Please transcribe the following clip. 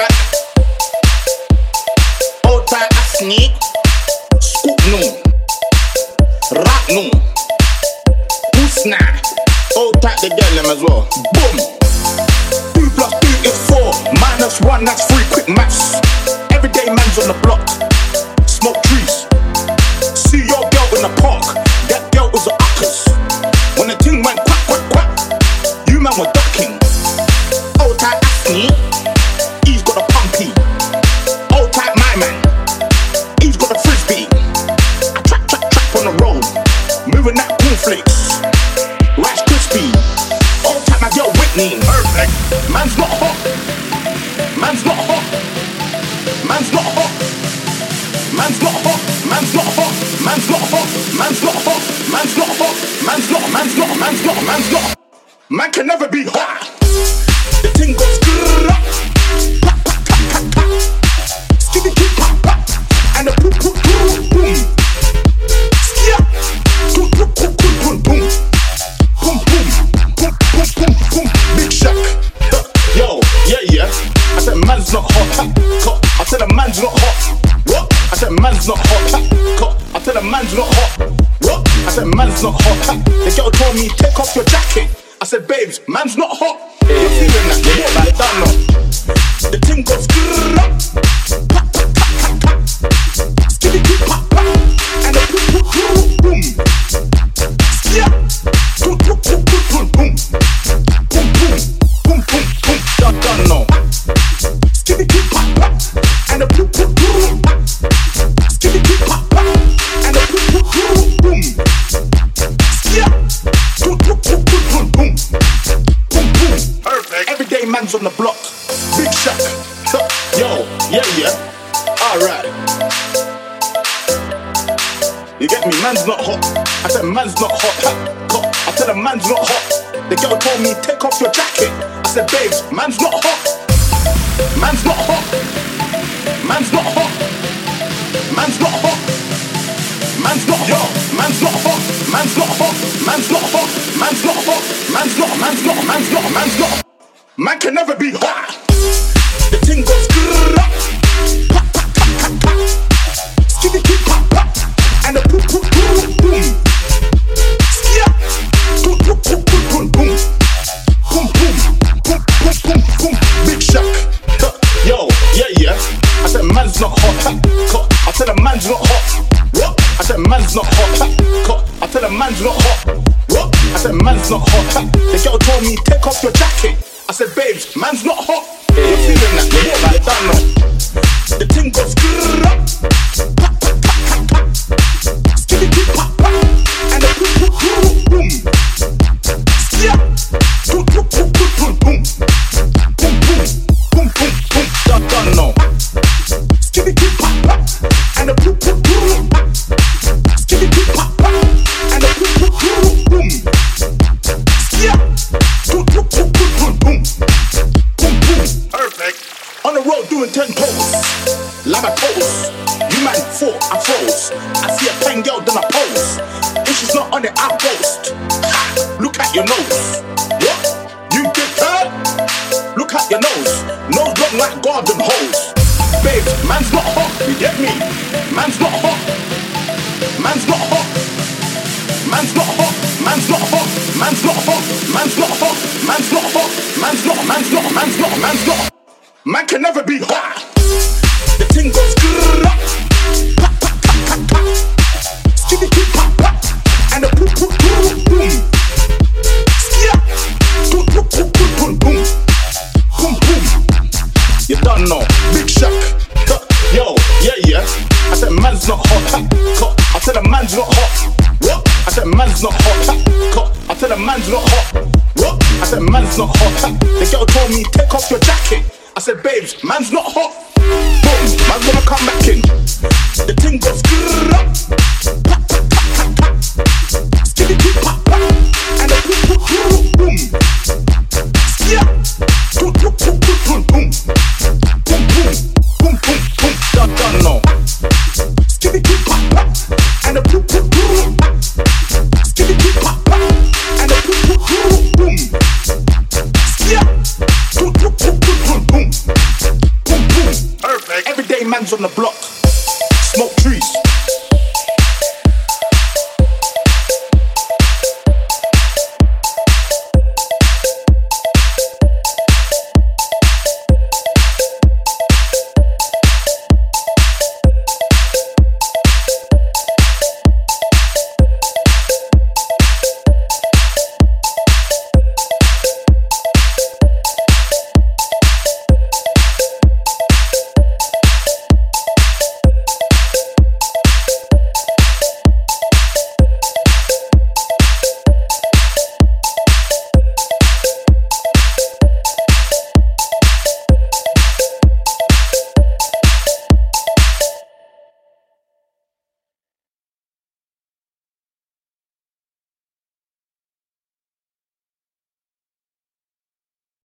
shot. Old tight I sneak. Scoop no. Rap no. Usna. Old tight the girl them as well. Boom. Two plus two is four. Minus one, that's three. Quick maths. Everyday man's on the block. Whitney. Perfect. Man's not hot. Man's not hot. Man's not hot. Man's not hot. Man's not hot. Man's not hot. Man's not hot. Man's not hot. Man's not. Man's not. Man's not. Man's not. Man can never be hot. The thing goes I said a man's not hot. What? I said man's not hot. I said a man's not hot. What? I said man's not hot. The girl told me take off your jacket. I said babes, man's not hot. You're feeling that? I don't know. The thing goes Everyday on the block. Big Shaq. Huh. Yo, yeah, yeah. Alright. You get me? Man's not hot. I said man's not hot. I said a man's not hot. The girl told me take off your jacket. I said babes, man's not hot. Man's not hot. Man's not hot. Man's not hot. Man's not hot. Man's not hot. Man's not hot. Man's not hot. Man's not hot. Man's not. Man's not. Man's not. Man's not. Man can never be hot. The thing goes grrrr, pop, pop, pop, pop, pop. Keep, pop, pop. And the boom, boom, boom, boom. Boom, boom, boom, boom. Big Shaq. Huh. Yo, yeah, yeah. I said man's not hot. I said man's not hot. What? I said man's not hot. I said man's not hot. What? I said man's not hot. The girl told me take off your jacket. I said babes, man's not hot. You're feeling that? The on I boast. Look at your nose. What? You get hurt? Look at your nose. Nose long like garden hose. Babes, man's not hot. You get me? Man's not hot. Man's not hot. Man's not hot. Man's not hot. Man's not hot. Man's not hot. Man's not hot. Man's not. Man's not. Man's not. Man's not. Man can never be hot. Not hot. What? I said man's not hot. The girl told me take off your jacket. I said babes, man's not hot. Boom, man's gonna come back in. The thing goes grrrr, man's on the block.